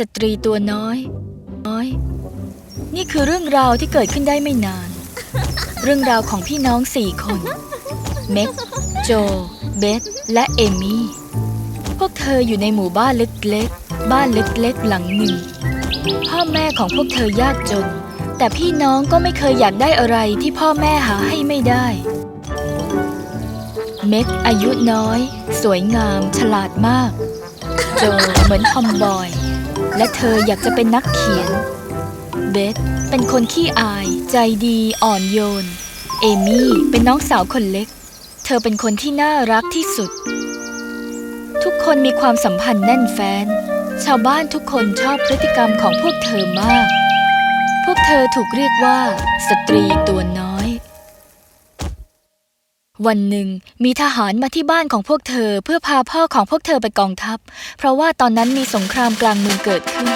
สตรีตัวน้อยน้อย นี่คือเรื่องราวที่เกิดขึ้นได้ไม่นาน เรื่องราวของพี่น้องสี่คนเม็กโจ เบธและเอมี่ พวกเธออยู่ในหมู่บ้านเล็กๆ บ้านเล็กๆ หลังหนึ่ง พ่อแม่ของพวกเธอยากจน แต่พี่น้องก็ไม่เคยอยากได้อะไรที่พ่อแม่หาให้ไม่ได้ เม็กอายุน้อย สวยงาม ฉลาดมาก โจเหมือนทอมบอย และเธออยากจะเป็นนักเขียน เบธเป็นคนขี้อาย ใจดีอ่อนโยน เอมี่เป็นน้องสาวคนเล็ก เธอเป็นคนที่น่ารักที่สุด ทุกคนมีความสัมพันธ์แน่นแฟ้น ชาวบ้านทุกคนชอบพฤติกรรมของพวกเธอมาก พวกเธอถูกเรียกว่า สตรีตัวน้อย วันหนึ่งมีทหารมาที่บ้านของพวกเธอเพื่อพาพ่อของพวกเธอไปกองทัพ เพราะว่าตอนนั้นมีสงครามกลางเมืองเกิดขึ้น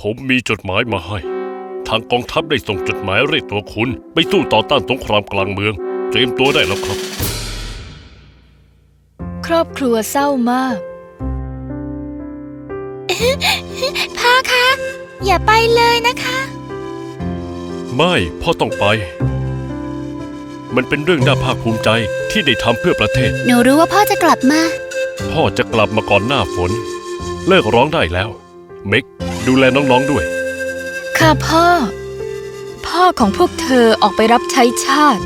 ผมมีจดหมายมาให้ ทางกองทัพได้ส่งจดหมายเรียกตัวคุณ ไปสู้ต่อต้านสงครามกลางเมือง เตรียมตัวได้แล้วครับ ครอบครัวเศร้ามาก พ่อคะ อย่าไปเลยนะคะ ไม่พ่อต้องไป มันเป็นเรื่องน่าภาคภูมิใจที่ได้ทำเพื่อประเทศ หนูรู้ว่าพ่อจะกลับมา พ่อจะกลับมาก่อนหน้าฝน เลิกร้องได้แล้ว เม็กดูแลน้องๆด้วย ค่ะพ่อ พ่อของพวกเธอออกไปรับใช้ชาติ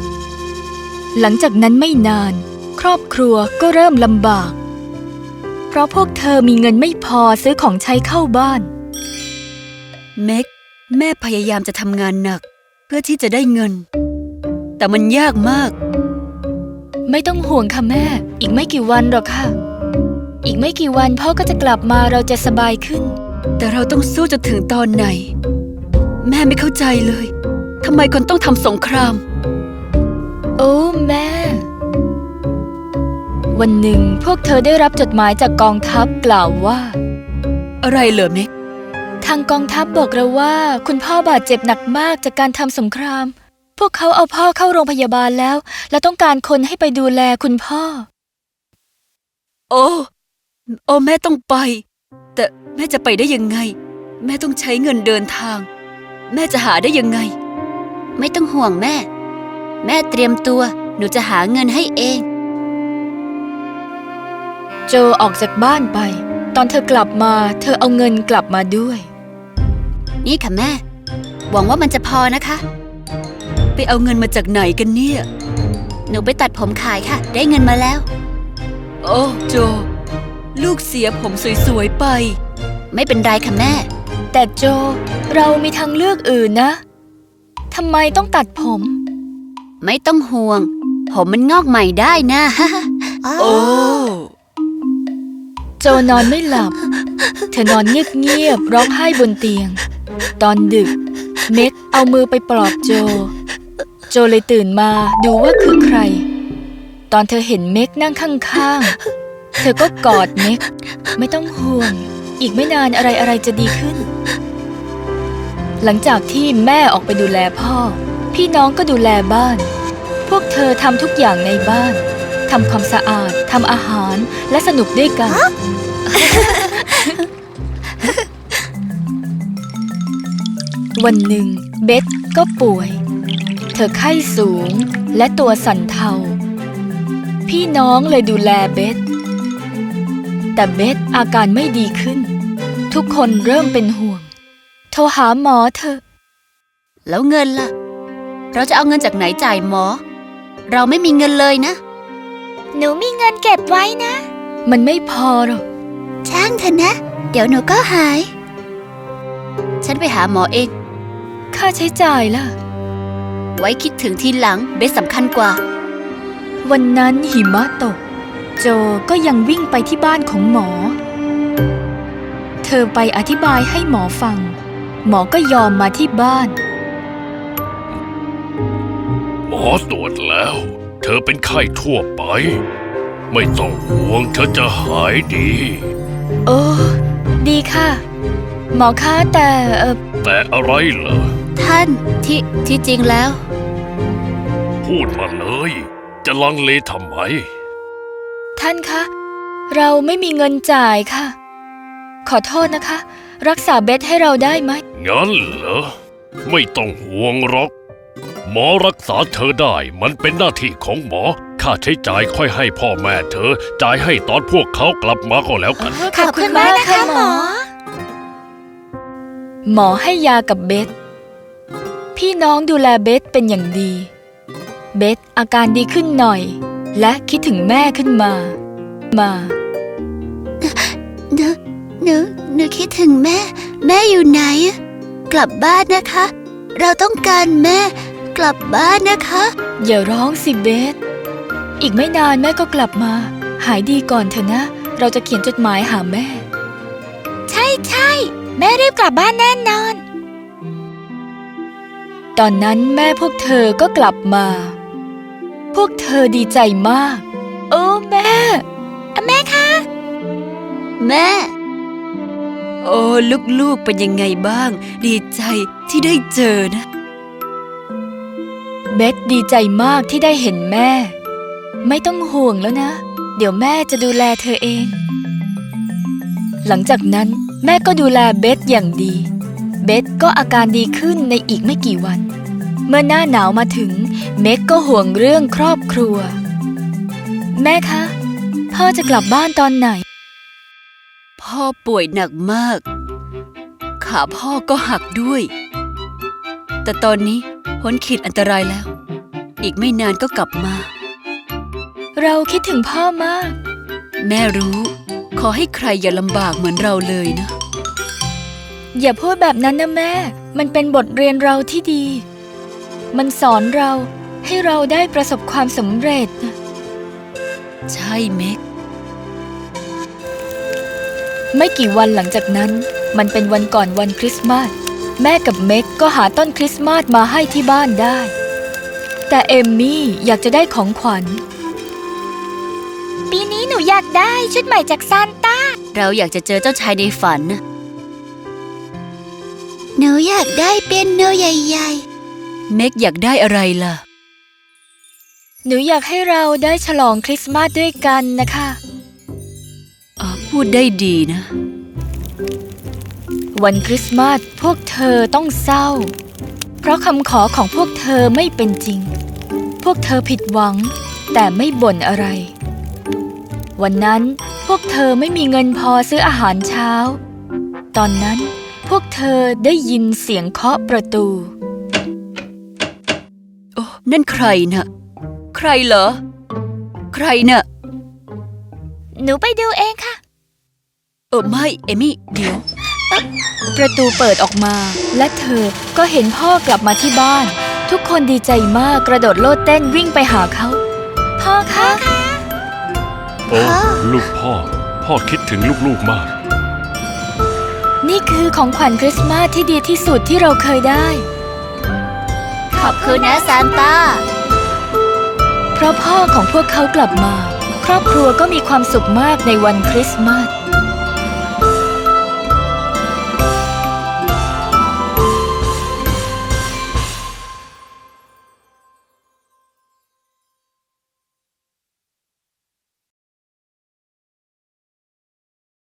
หลังจากนั้นไม่นาน ครอบครัวก็เริ่มลำบาก เพราะพวกเธอมีเงินไม่พอซื้อของใช้เข้าบ้าน เม็กแม่พยายามจะทำงานหนัก เพื่อที่จะได้เงิน แต่มันยากมาก ไม่ต้องห่วงค่ะแม่ อีกไม่กี่วันหรอกค่ะ อีกไม่กี่วันพ่อก็จะกลับมาเราจะสบายขึ้น แต่เราต้องสู้จนถึงตอนไหน แม่ไม่เข้าใจเลยทำไมคนต้องทำสงคราม โอ้แม่ วันหนึ่งพวกเธอได้รับจดหมายจากกองทัพกล่าวว่า อะไรเหรอเม็กทางกองทัพบอกเราว่า คุณพ่อบาดเจ็บหนักมากจากการทำสงคราม พวกเขาเอาพ่อเข้าโรงพยาบาลแล้ว และต้องการคนให้ไปดูแลคุณพ่อ โอ้ โอ้แม่ต้องไป แต่แม่จะไปได้ยังไง แม่ต้องใช้เงินเดินทาง แม่จะหาได้ยังไง ไม่ต้องห่วงแม่ แม่เตรียมตัว หนูจะหาเงินให้เอง โจออกจากบ้านไป ตอนเธอกลับมา เธอเอาเงินกลับมาด้วย นี่ค่ะแม่ หวังว่ามันจะพอนะคะ ไปเอาเงินมาจากไหนกันเนี่ย หนูไปตัดผมขายค่ะ ได้เงินมาแล้ว โอ้โจ ลูกเสียผมสวยๆไป ไม่เป็นไรค่ะแม่ แต่โจเรามีทางเลือกอื่นนะทำไมต้องตัดผม ไม่ต้องห่วง ผมมันงอกใหม่ได้นะโอ้โจนอนไม่หลับ เธอนอนเงียบๆร้องไห้บนเตียง ตอนดึก เม็กเอามือไปปลอบโจ โจเลยตื่นมาดูว่าคือใคร ตอนเธอเห็นเม็กนั่งข้างๆ เธอก็กอดเม็กไม่ต้องห่วง อีกไม่นานอะไรๆจะดีขึ้น หลังจากที่แม่ออกไปดูแลพ่อ พี่น้องก็ดูแลบ้าน พวกเธอทำทุกอย่างในบ้านทำความสะอาดทำอาหารและสนุกด้วยกัน วันหนึ่งเบธก็ป่วย อไข้สูงและตัวสั่นเทา พี่น้องเลยดูแลเบธแต่เบธอาการไม่ดีขึ้น ทุกคนเริ่มเป็นห่วง โทรหาหมอเถอะ แล้วเงินล่ะ เราจะเอาเงินจากไหนจ่ายหมอ เราไม่มีเงินเลยนะ หนูมีเงินเก็บไว้นะ มันไม่พอหรอกช่างเถอะนะ เดี๋ยวหนูก็หาย ฉันไปหาหมอเอง ค่าใช้จ่ายล่ะ ไว้คิดถึงทีหลังเบสสำคัญกว่า วันนั้นหิมะตก โจก็ยังวิ่งไปที่บ้านของหมอ เธอไปอธิบายให้หมอฟัง หมอก็ยอมมาที่บ้าน หมอตรวจแล้ว เธอเป็นไข้ทั่วไป ไม่ต้องห่วงเธอจะหายดี โอ้ดีค่ะ หมอคะแต่เออแต่อะไรเหรอ ท่านที่ที่จริงแล้ว พูดมาเลย จะลังเลทำไม ท่านคะ เราไม่มีเงินจ่ายค่ะ ขอโทษนะคะ รักษาเบสให้เราได้ไหม งั้นเหรอ ไม่ต้องห่วงหรอก หมอรักษาเธอได้ มันเป็นหน้าที่ของหมอ ค่าใช้จ่ายค่อยให้พ่อแม่เธอ จ่ายให้ตอนพวกเขากลับมาก็แล้วกัน ขอบคุณมากนะคะหมอ หมอให้ยากับเบสพี่น้องดูแลเบสเป็นอย่างดี เบสอาการดีขึ้นหน่อย และคิดถึงแม่ขึ้นมา มาหนูหนูหนูคิดถึงแม่ แม่อยู่ไหน กลับบ้านนะคะ เราต้องการแม่กลับบ้านนะคะ อย่าร้องสิเบสอีกไม่นานแม่ก็กลับมา หายดีก่อนเถอะนะ เราจะเขียนจดหมายหาแม่ ใช่ใช่แม่รีบกลับบ้านแน่นอน ตอนนั้นแม่พวกเธอก็กลับมา พวกเธอดีใจมาก โอ้แม่ แม่คะ แม่ โอ้ลูกๆเป็นยังไงบ้าง ดีใจที่ได้เจอนะเบสดีใจมากที่ได้เห็นแม่ ไม่ต้องห่วงแล้วนะ เดี๋ยวแม่จะดูแลเธอเอง หลังจากนั้นแม่ก็ดูแลเบสอย่างดี เบสก็อาการดีขึ้นในอีกไม่กี่วันเมื่อหน้าหนาวมาถึง เมกก็ห่วงเรื่องครอบครัว แม่คะ พ่อจะกลับบ้านตอนไหน พ่อป่วยหนักมาก ขาพ่อก็หักด้วย แต่ตอนนี้พ้นขีดอันตรายแล้ว อีกไม่นานก็กลับมา เราคิดถึงพ่อมาก แม่รู้ ขอให้ใครอย่าลำบากเหมือนเราเลยนะ อย่าพูดแบบนั้นนะแม่ มันเป็นบทเรียนเราที่ดี มันสอนเราให้เราได้ประสบความสำเร็จนะใช่เม็กไม่กี่วันหลังจากนั้น มันเป็นวันก่อนวันคริสต์มาสแม่กับเม็กก็หาต้นคริสต์มาสมาให้ที่บ้านได้ แต่เอมมี่อยากจะได้ของขวัญ ปีนี้หนูอยากได้ชุดใหม่จากซานต้า เราอยากจะเจอเจ้าชายในฝันนะหนูอยากได้เปียโนใหญ่ เม็กอยากได้อะไรล่ะ หนูอยากให้เราได้ฉลองคริสต์มาสด้วยกันนะคะอ๋อพูดได้ดีนะ วันคริสต์มาสพวกเธอต้องเศร้า เพราะคำขอของพวกเธอไม่เป็นจริง พวกเธอผิดหวัง แต่ไม่บ่นอะไร วันนั้นพวกเธอไม่มีเงินพอซื้ออาหารเช้า ตอนนั้นพวกเธอได้ยินเสียงเคาะประตูโอ้ นั่นใครน่ะ ใครเหรอ ใครน่ะๆหนูไปดูเองค่ะ เออไม่ เอมี่ เดี๋ยว ประตูเปิดออกมา และเธอก็เห็นพ่อกลับมาที่บ้าน ทุกคนดีใจมากกระโดดโลดเต้นวิ่งไปหาเขา พ่อคะโอ้ลูกพ่อ พ่อคิดถึงลูกๆมาก นี่คือของขวัญคริสต์มาสที่ดีที่สุดที่เราเคยได้ ขอบคุณนะซานต้า เพราะพ่อของพวกเขากลับมา ครอบครัวก็มีความสุขมากในวันคริสต์มาส